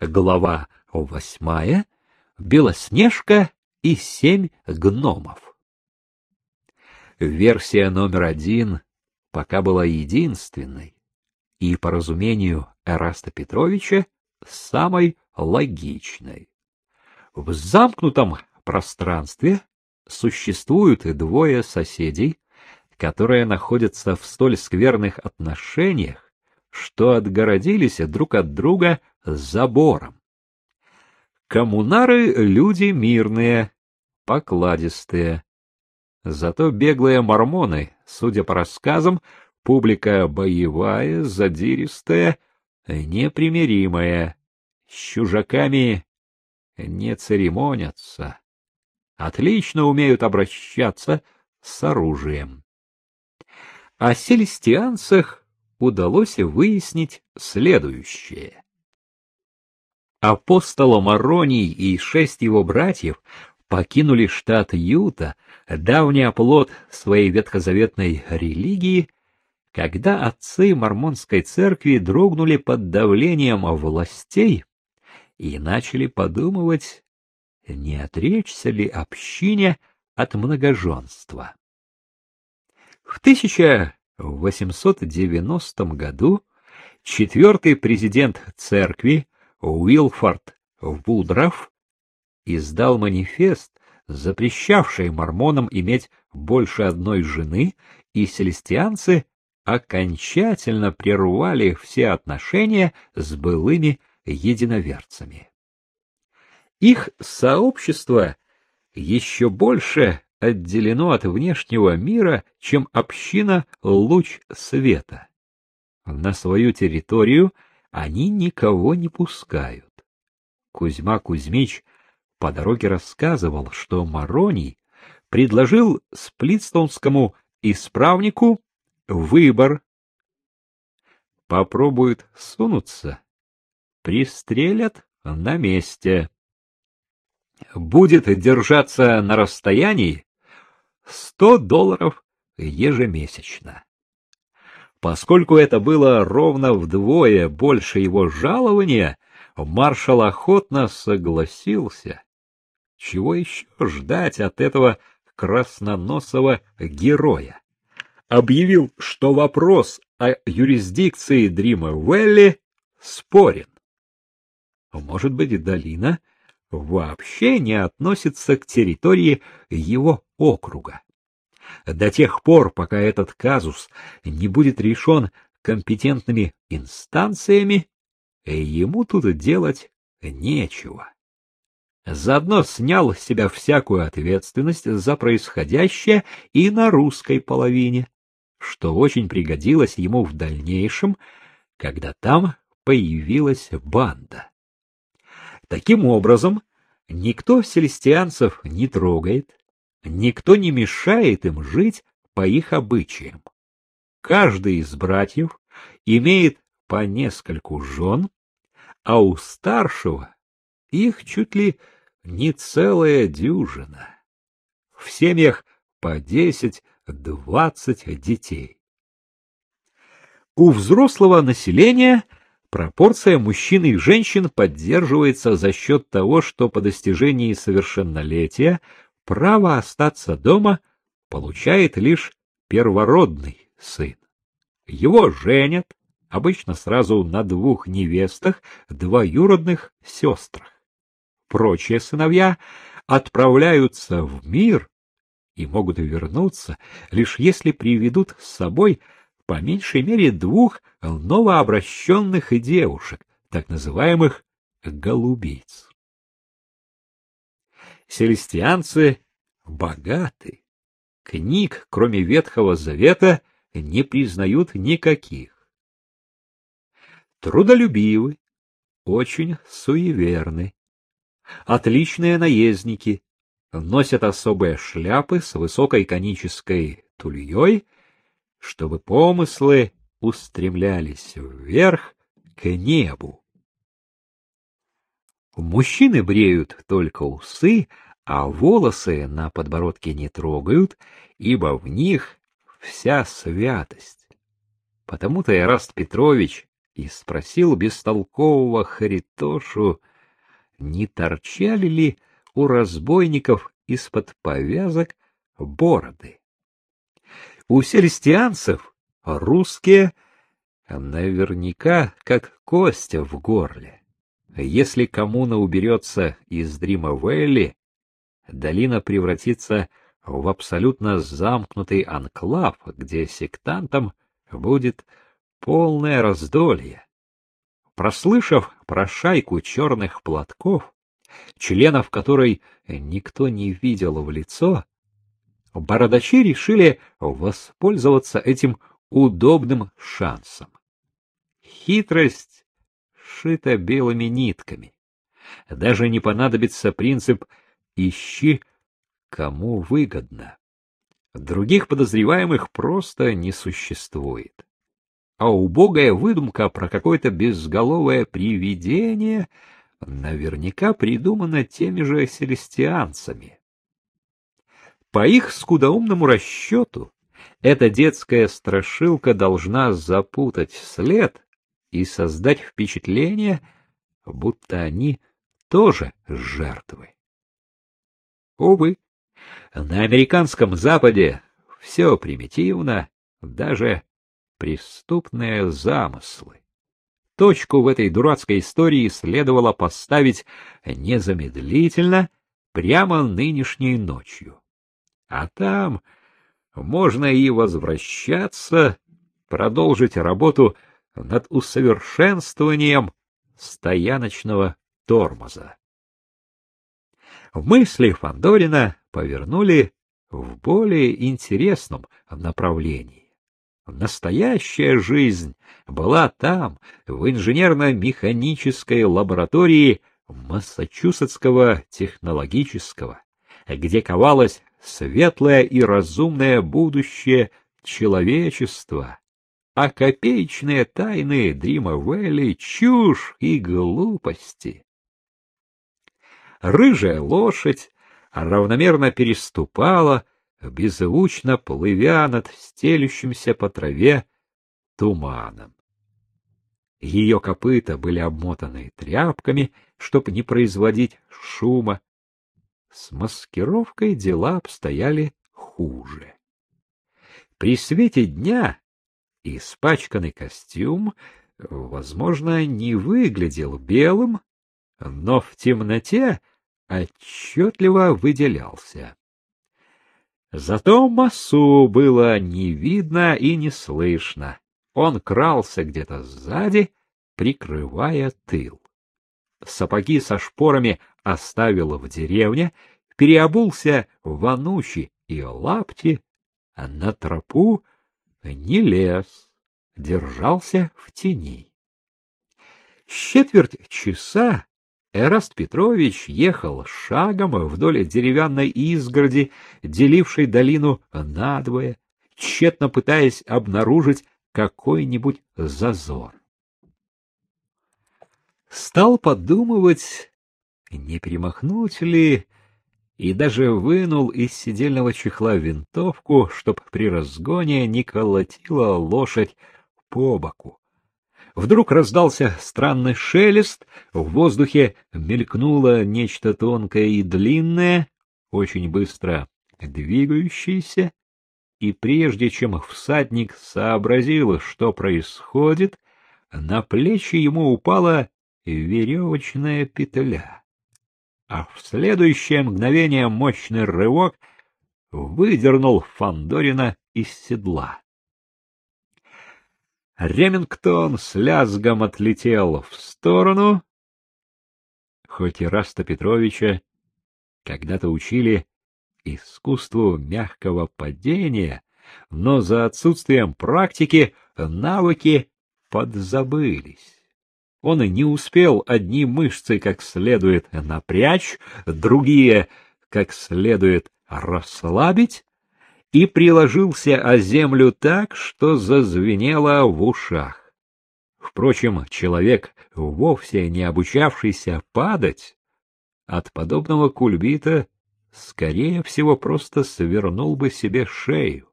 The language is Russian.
Глава восьмая. Белоснежка и семь гномов. Версия номер один пока была единственной и, по разумению Эраста Петровича, самой логичной. В замкнутом пространстве существуют двое соседей, которые находятся в столь скверных отношениях, что отгородились друг от друга забором. Коммунары — люди мирные, покладистые. Зато беглые мормоны, судя по рассказам, публика боевая, задиристая, непримиримая. С чужаками не церемонятся. Отлично умеют обращаться с оружием. О селестианцах удалось выяснить следующее. Апостол Мароний и шесть его братьев покинули штат Юта, давний оплот своей ветхозаветной религии, когда отцы мормонской церкви дрогнули под давлением властей и начали подумывать, не отречься ли общине от многоженства. В 1890 году четвертый президент церкви Уилфорд Вудраф издал манифест, запрещавший мормонам иметь больше одной жены, и селестианцы окончательно прервали все отношения с былыми единоверцами. Их сообщество еще больше отделено от внешнего мира, чем община луч света. На свою территорию они никого не пускают. Кузьма Кузьмич по дороге рассказывал, что Мароний предложил сплитстонскому исправнику выбор. Попробуют сунуться, пристрелят на месте. Будет держаться на расстоянии сто долларов ежемесячно. Поскольку это было ровно вдвое больше его жалования, маршал охотно согласился. Чего еще ждать от этого красноносого героя? Объявил, что вопрос о юрисдикции Дрима Велли спорен. Может быть, долина вообще не относится к территории его округа до тех пор, пока этот казус не будет решен компетентными инстанциями, ему тут делать нечего. Заодно снял с себя всякую ответственность за происходящее и на русской половине, что очень пригодилось ему в дальнейшем, когда там появилась банда. Таким образом, никто селестианцев не трогает, Никто не мешает им жить по их обычаям. Каждый из братьев имеет по нескольку жен, а у старшего их чуть ли не целая дюжина. В семьях по десять-двадцать детей. У взрослого населения пропорция мужчин и женщин поддерживается за счет того, что по достижении совершеннолетия право остаться дома получает лишь первородный сын. Его женят, обычно сразу на двух невестах, двоюродных сестрах. Прочие сыновья отправляются в мир и могут вернуться, лишь если приведут с собой по меньшей мере двух новообращенных девушек, так называемых голубиц. Селестианцы богаты. Книг, кроме Ветхого Завета, не признают никаких. Трудолюбивы, очень суеверны. Отличные наездники, носят особые шляпы с высокой конической тульей, чтобы помыслы устремлялись вверх к небу. Мужчины бреют только усы, а волосы на подбородке не трогают, ибо в них вся святость. Потому-то Эраст Петрович и спросил бестолкового Харитошу, не торчали ли у разбойников из-под повязок бороды. У селестианцев русские наверняка как костя в горле. Если коммуна уберется из Дримавелли, долина превратится в абсолютно замкнутый анклав, где сектантам будет полное раздолье. Прослышав про шайку черных платков, членов которой никто не видел в лицо, бородачи решили воспользоваться этим удобным шансом. Хитрость шита белыми нитками. Даже не понадобится принцип «ищи, кому выгодно». Других подозреваемых просто не существует. А убогая выдумка про какое-то безголовое привидение наверняка придумана теми же селестианцами. По их скудоумному расчету, эта детская страшилка должна запутать след и создать впечатление, будто они тоже жертвы. Увы, на американском Западе все примитивно, даже преступные замыслы. Точку в этой дурацкой истории следовало поставить незамедлительно, прямо нынешней ночью. А там можно и возвращаться, продолжить работу над усовершенствованием стояночного тормоза. Мысли Фандорина повернули в более интересном направлении. Настоящая жизнь была там, в инженерно-механической лаборатории Массачусетского технологического, где ковалось светлое и разумное будущее человечества, а копеечные тайны Дрима Вэлли — чушь и глупости. Рыжая лошадь равномерно переступала, беззвучно плывя над стелющимся по траве туманом. Ее копыта были обмотаны тряпками, чтобы не производить шума. С маскировкой дела обстояли хуже. При свете дня испачканный костюм, возможно, не выглядел белым, но в темноте отчетливо выделялся. Зато массу было не видно и не слышно. Он крался где-то сзади, прикрывая тыл. Сапоги со шпорами оставил в деревне, переобулся в анучи и лапти, а на тропу не лез, держался в тени. С четверть часа Эраст Петрович ехал шагом вдоль деревянной изгороди, делившей долину надвое, тщетно пытаясь обнаружить какой-нибудь зазор. Стал подумывать, не перемахнуть ли, и даже вынул из сидельного чехла винтовку, чтоб при разгоне не колотила лошадь по боку. Вдруг раздался странный шелест, в воздухе мелькнуло нечто тонкое и длинное, очень быстро двигающееся, и прежде чем всадник сообразил, что происходит, на плечи ему упала веревочная петля. А в следующее мгновение мощный рывок выдернул Фандорина из седла. Ремингтон с лязгом отлетел в сторону, хоть и Раста Петровича когда-то учили искусству мягкого падения, но за отсутствием практики навыки подзабылись. Он и не успел одни мышцы как следует напрячь, другие как следует расслабить, и приложился о землю так, что зазвенело в ушах. Впрочем, человек, вовсе не обучавшийся падать, от подобного кульбита, скорее всего, просто свернул бы себе шею.